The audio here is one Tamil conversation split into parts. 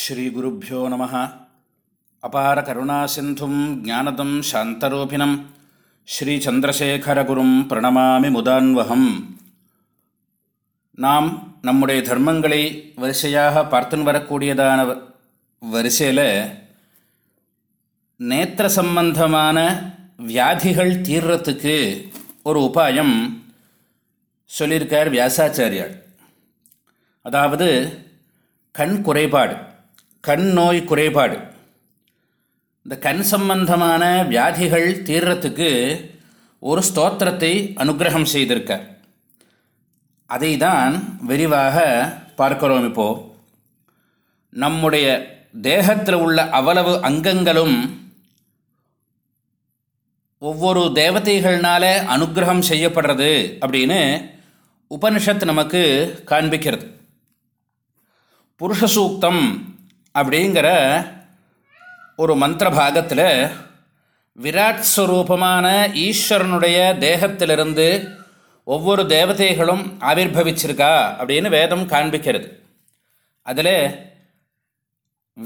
ஸ்ரீகுருப்போ நம. அபார கருணாசிந்தும் ஜானதம் சாந்தரூபிணம். ஸ்ரீச்சந்திரசேகரகுரும் பிரணமாமி முதான்வகம். நாம் நம்முடைய தர்மங்களை வரிசையாக பார்த்துன்னு வரக்கூடியதான வரிசையில் நேத்திர சம்பந்தமான வியாதிகள் தீர்றத்துக்கு ஒரு உபாயம் சொல்லியிருக்கார் வியாசாச்சாரியார். அதாவது கண் குறைபாடு. கண் நோய் குறைபாடு. இந்த கண் சம்பந்தமான வியாதிகள் தீர்றத்துக்கு ஒரு ஸ்தோத்திரத்தை அனுகிரகம் செய்திருக்கார். அதை தான் விரிவாக பார்க்கிறோம் இப்போது நம்முடைய தேகத்தில் உள்ள அவ்வளவு அங்கங்களும் ஒவ்வொரு தேவதைகள்னால அனுகிரகம் செய்யப்படுறது அப்படின்னு உபனிஷத் நமக்கு காண்பிக்கிறது. புருஷ சூக்தம் அப்படிங்கிற ஒரு மந்திர பாகத்தில் விராட் ஸ்வரூபமான ஈஸ்வரனுடைய தேகத்திலிருந்து ஒவ்வொரு தேவதைகளும் ஆவிர்வவிச்சிருக்கா அப்படின்னு வேதம் காண்பிக்கிறது. அதில்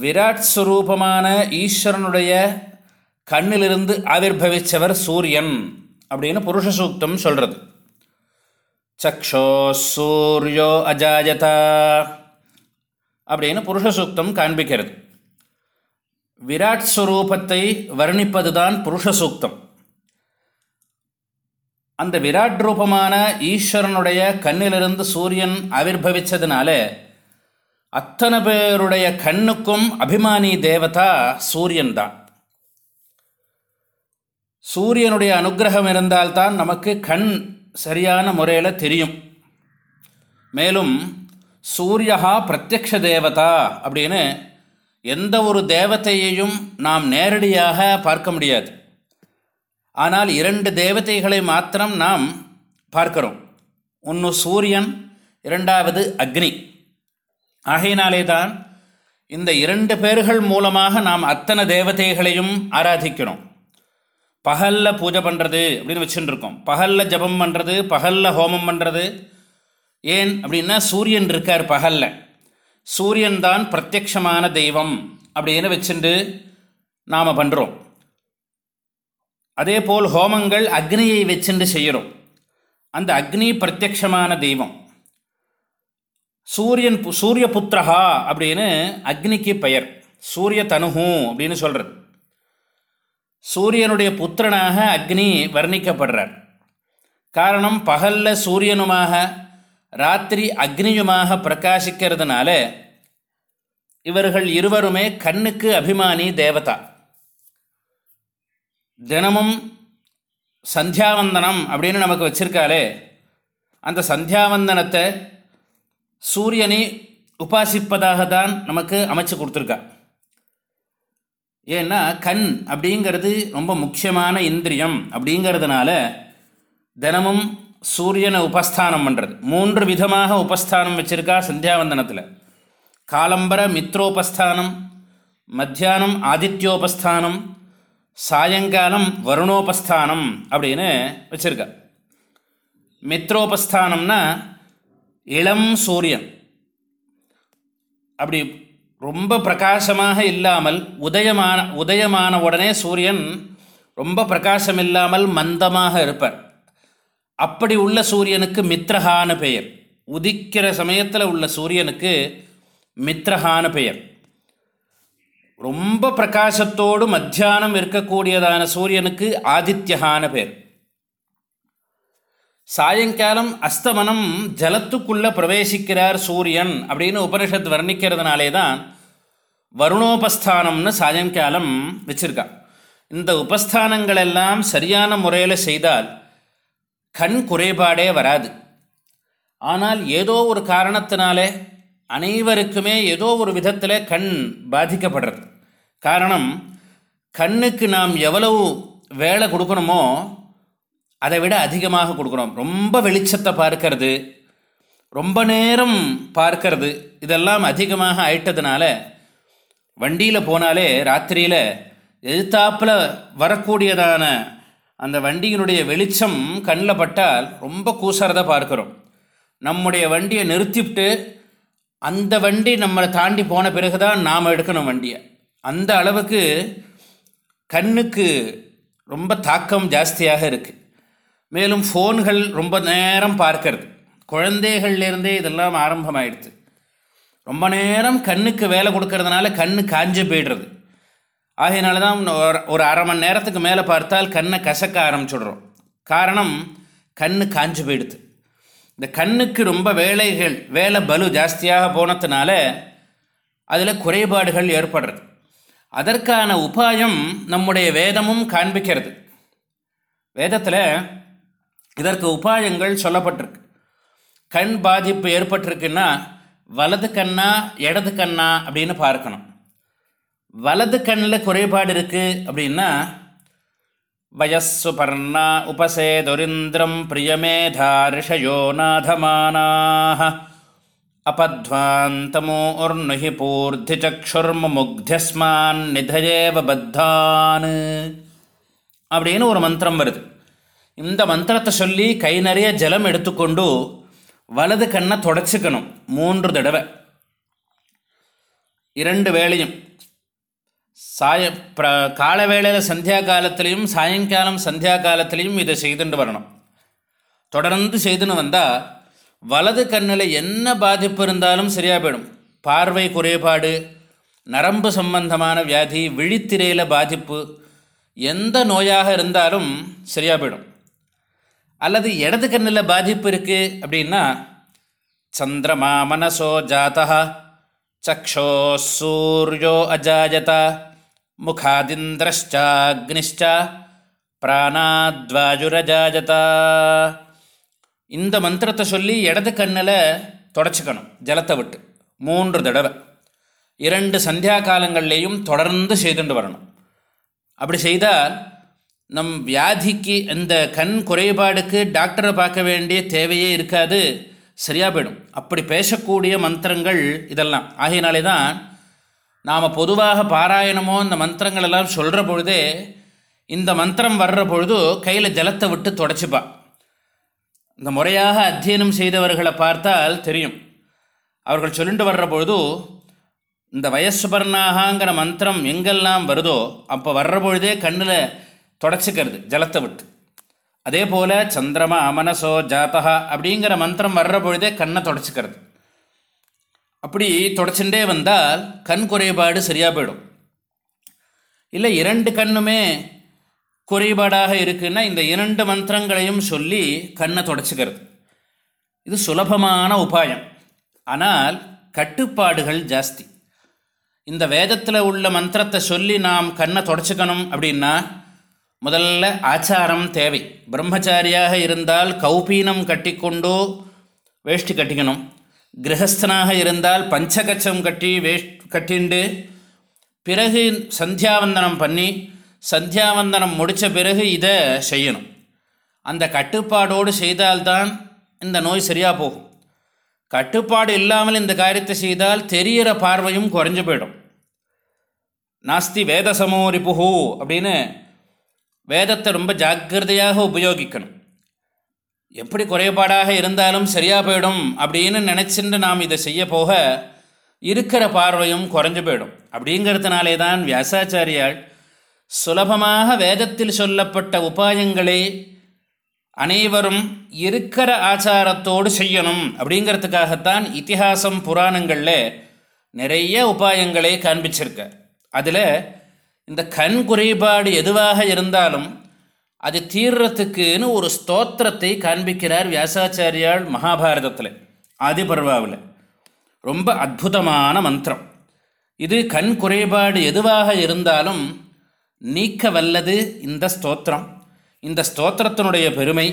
விராட் ஸ்வரூபமான ஈஸ்வரனுடைய கண்ணிலிருந்து ஆவிர்வவிச்சவர் சூரியன் அப்படின்னு புருஷ சூக்தம் சொல்கிறது சக்ஷோ சூரியோ அஜாயதா. அப்படின்னு புருஷ சூக்தம் காண்பிக்கிறது. விராட் ஸ்வரூபத்தை வர்ணிப்பது தான் புருஷ சூக்தம். அந்த விராட் ரூபமான ஈஸ்வரனுடைய கண்ணிலிருந்து சூரியன் ஆவிர்வவிச்சதுனால அத்தனை பேருடைய கண்ணுக்கும் அபிமானி தேவதா சூரியன் தான். சூரியனுடைய அனுகிரகம் இருந்தால்தான் நமக்கு கண் சரியான முறையில் தெரியும். மேலும் சூரியகா பிரத்யக்ஷ தேவதா அப்படின்னு எந்த ஒரு தேவதையையும் நாம் நேரடியாக பார்க்க முடியாது. ஆனால் இரண்டு தேவதைகளை மாத்திரம் நாம் பார்க்கிறோம். ஒன்று சூரியன் இரண்டாவது அக்னி. ஆகையினாலே தான் இந்த இரண்டு பேர்கள் மூலமாக நாம் அத்தனை தேவதைகளையும் ஆராதிக்கிறோம். பகலில் பூஜை பண்ணுறது அப்படின்னு வச்சுட்டுருக்கோம் பகலில் ஜபம் பண்ணுறது பகலில் ஹோமம் பண்ணுறது ஏன் அப்படின்னா சூரியன் இருக்கார் பகலில். சூரியன் தான் பிரத்யக்ஷமான தெய்வம் அப்படின்னு வச்சுட்டு நாம் பண்ணுறோம் அதே போல் ஹோமங்கள் அக்னியை வச்சுட்டு செய்கிறோம் அந்த அக்னி பிரத்யக்ஷமான தெய்வம். சூரியன் சூரிய புத்திரஹா அப்படின்னு அக்னிக்கு பெயர். சூரிய தனுகு அப்படின்னு சொல்கிறது சூரியனுடைய புத்திரனாக அக்னி வர்ணிக்கப்படுறார். காரணம் பகலில் சூரியனுமாக ராத்திரி அக்னியுமாக பிரகாசிக்கிறதுனால இவர்கள் இருவருமே கண்ணுக்கு அபிமானி தேவதா. தினமும் சந்தியாவந்தனம் அப்படின்னு நமக்கு வச்சிருக்காளே. அந்த சந்தியாவந்தனத்தை சூரியனை உபாசிப்பதாக தான் நமக்கு அமைச்சு கொடுத்துருக்கா. ஏன்னா கண் அப்படிங்கிறது ரொம்ப முக்கியமான இந்திரியம் அப்படிங்கிறதுனால தினமும் சூரியனை உபஸ்தானம் பண்ணுறது மூன்று விதமாக உபஸ்தானம் வச்சுருக்கா சந்தியாவந்தனத்தில். காலம்பர மித்ரோபஸ்தானம் மத்தியானம் ஆதித்யோபஸ்தானம் சாயங்காலம் வருணோபஸ்தானம் அப்படின்னு வச்சுருக்கா. மித்ரோபஸ்தானம்னா இளம் சூரியன். அப்படி ரொம்ப பிரகாசமாக இல்லாமல் உதயமான உதயமான உடனே சூரியன் ரொம்ப பிரகாசம் இல்லாமல் மந்தமாக இருப்பார். அப்படி உள்ள சூரியனுக்கு மித்ரஹான பெயர். உதிக்கிற சமயத்தில் உள்ள சூரியனுக்கு மித்ரஹான பெயர். ரொம்ப பிரகாசத்தோடு மத்தியானம் இருக்கக்கூடியதான சூரியனுக்கு ஆதித்யகான பெயர். சாயங்காலம் அஸ்தமனம் ஜலத்துக்குள்ளே பிரவேசிக்கிறார் சூரியன் அப்படின்னு உபனிஷத் வர்ணிக்கிறதுனாலே தான் வருணோபஸ்தானம்னு சாயங்காலம் வச்சுருக்கா இந்த உபஸ்தானங்கள் எல்லாம் சரியான முறையில் செய்தால் கண் குறைபாடே வராது. ஆனால் ஏதோ ஒரு காரணத்தினாலே அனைவருக்குமே ஏதோ ஒரு விதத்தில் கண் பாதிக்கப்படுறது. காரணம் கண்ணுக்கு நாம் எவ்வளவு வேலை கொடுக்கணுமோ அதை விட அதிகமாக கொடுக்குறோம். ரொம்ப வெளிச்சத்தை பார்க்கறது ரொம்ப நேரம் பார்க்கறது இதெல்லாம் அதிகமாக ஆயிட்டதுனால வண்டியில் போனாலே ராத்திரியில் எதிர்த்தாப்பில் வரக்கூடியதான அந்த வண்டியினுடைய வெளிச்சம் கண்ணில் பட்டால் ரொம்ப கூசறதை பார்க்குறோம். நம்முடைய வண்டியை நிறுத்திவிட்டு அந்த வண்டி நம்மளை தாண்டி போன பிறகு தான் நாம் எடுக்கணும் வண்டியை. அந்த அளவுக்கு கண்ணுக்கு ரொம்ப தாக்கம் ஜாஸ்தியாக இருக்குது மேலும் ஃபோன்கள் ரொம்ப நேரம் பார்க்கறது. குழந்தைகள்லேருந்தே இதெல்லாம் ஆரம்பமாயிடுது ரொம்ப நேரம் கண்ணுக்கு வேலை கொடுக்கறதுனால கண்ணு காஞ்சு போயிடுறது. ஆகையினால தான் ஒரு- ஒரு அரை மணி நேரத்துக்கு மேலே பார்த்தால் கண்ணை கசக்க ஆரம்பிச்சுடுறோம். காரணம் கண்ணு காஞ்சு போயிடுது. இந்த கண்ணுக்கு ரொம்ப வேலைகள் வேலை பலு ஜாஸ்தியாக போனதுனால அதில் குறைபாடுகள் ஏற்படுறது. அதற்கான உபாயம் நம்முடைய வேதமும் காண்பிக்கிறது. வேதத்தில் இதற்கு உபாயங்கள் சொல்லப்பட்டிருக்கு. கண் பாதிப்பு ஏற்பட்டிருக்குன்னா வலது கண்ணா இடது கண்ணா அப்படின்னு பார்க்கணும். வலது கண்ணில் குறைபாடு இருக்குது அப்படின்னா வயஸ்ஸு பர்ணா உபசேதுரிந்திரம் பிரியமேதா ரிஷயோ நாதமானாக அபத்வாந்தமோர்னுஹி பூர்த்தி சக்ஷுர்முக்தியஸ்மான் நிதயேவ பத்தான் அப்படின்னு ஒரு மந்திரம் வருது. இந்த மந்திரத்தை சொல்லி கை நிறைய ஜலம் எடுத்துக்கொண்டு வலது கண்ணை தொடச்சிக்கணும் மூன்று தடவை. இரண்டு வேளையும். சாய ப்ர கால வேளையில் சந்தியா காலத்துலேயும் சாயங்காலம் சந்தியா காலத்துலேயும் இதை செய்துட்டு வரணும். தொடர்ந்து செய்துன்னு வந்தால் வலது கண்ணில் என்ன பாதிப்பு இருந்தாலும் சரியாக போயிடும். பார்வை குறைபாடு நரம்பு சம்பந்தமான வியாதி விழித்திரையில் பாதிப்பு எந்த நோயாக இருந்தாலும் சரியாக போயிடும். அல்லது இடது கண்ணில் பாதிப்பு இருக்குது அப்படின்னா சந்திரமா மனசோ ஜாத்தா சக்ஷோ சூர்யோ அஜாயத முகாதிந்திரஷ்டாக்னிஷ்ட பிராணாத்வாஜுரஜாயத இந்த மந்திரத்தை சொல்லி இடது கண்ணில் தொடச்சிக்கணும் ஜலத்தை விட்டு. மூன்று தடவை. இரண்டு சந்தியா காலங்கள்லேயும் தொடர்ந்து செய்துட்டு வரணும். அப்படி செய்தால் நம் வியாதிக்கு இந்த கண் குறைபாடுக்கு டாக்டரை பார்க்க வேண்டிய தேவையே இருக்காது. சரியாக போயிடும். அப்படி பேசக்கூடிய மந்திரங்கள் இதெல்லாம். ஆகையினாலே தான் நாம் பொதுவாக பாராயணமோ இந்த மந்திரங்கள் எல்லாம் சொல்கிற பொழுதே இந்த மந்திரம் வர்ற பொழுது கையில் ஜலத்தை விட்டு தொடச்சிப்பா. இந்த முறையாக அத்தியனம் செய்தவர்களை பார்த்தால் தெரியும். அவர்கள் சொல்லிட்டு வர்ற பொழுது இந்த வயசுபர்ணாகாங்கிற மந்திரம் எங்கெல்லாம் வருதோ அப்போ வர்ற பொழுதே கண்ணில் தொடச்சிக்கிறது ஜலத்தை விட்டு. அதே போல் சந்திரமா அமனசோ ஜாத்தா அப்படிங்கிற மந்திரம் வர்ற பொழுதே கண்ணை தொடச்சிக்கிறது. அப்படி தொடச்சுட்டே வந்தால் கண் குறைபாடு சரியாக போயிடும். இல்லை இரண்டு கண்ணுமே குறைபாடாக இருக்குன்னா இந்த இரண்டு மந்திரங்களையும் சொல்லி கண்ணை தொடச்சிக்கிறது. இது சுலபமான உபாயம். ஆனால் கட்டுப்பாடுகள் ஜாஸ்தி. இந்த வேதத்தில் உள்ள மந்திரத்தை சொல்லி நாம் கண்ணை தொடச்சிக்கணும் அப்படின்னா முதல்ல ஆச்சாரம் தேவை. பிரம்மச்சாரியாக இருந்தால் கௌபீனம் கட்டிக்கொண்டு வேஷ்டி கட்டிக்கணும். கிரகஸ்தனாக இருந்தால் பஞ்சகச்சம் கட்டி வேஷ் கட்டிண்டு பிறகு சந்தியாவந்தனம் பண்ணி சந்தியாவந்தனம் முடித்த பிறகு இதை செய்யணும். அந்த கட்டுப்பாடோடு செய்தால்தான் இந்த நோய் சரியாக போகும். கட்டுப்பாடு இல்லாமல் இந்த காரியத்தை செய்தால் தெரிகிற பார்வையும் குறைஞ்சு போயிடும். நாஸ்தி வேத சமோரிப்புஹு அப்படின்னு வேதத்தை ரொம்ப ஜாக்கிரதையாக உபயோகிக்கணும். எப்படி குறைபாடாக இருந்தாலும் சரியாக போயிடும் அப்படின்னு நினச்சிட்டு நாம் இதை செய்ய போக இருக்கிற பார்வையும் குறைஞ்சு போயிடும். அப்படிங்கிறதுனாலே தான் வியாசாச்சாரியால் சுலபமாக வேதத்தில் சொல்லப்பட்ட உபாயங்களை அனைவரும் இருக்கிற ஆச்சாரத்தோடு செய்யணும் அப்படிங்கிறதுக்காகத்தான் இத்திஹாசம் புராணங்களில் நிறைய உபாயங்களை காண்பிச்சிருக்க அதில் இந்த கண் குறைபாடு எதுவாக இருந்தாலும் அது தீர்றத்துக்குன்னு ஒரு ஸ்தோத்திரத்தை காண்பிக்கிறார் வியாசாச்சாரியால் மகாபாரதத்தில் ஆதிபர்வாவில். ரொம்ப அற்புதமான மந்திரம். இது கண் குறைபாடு எதுவாக இருந்தாலும் நீக்க வல்லது இந்த ஸ்தோத்திரம். இந்த ஸ்தோத்திரத்தினுடைய பெருமை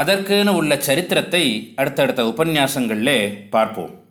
அதற்குன்னு உள்ள சரித்திரத்தை அடுத்தடுத்த உபன்யாசங்களில் பார்ப்போம்.